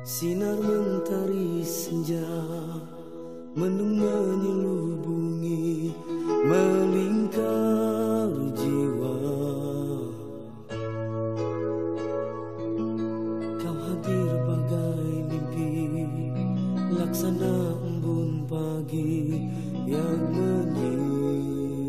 Sinar mentari senja menung menyelubungi Melingkar jiwa. Kau hadir bagai mimpi Laksana embun pagi Yang menyindir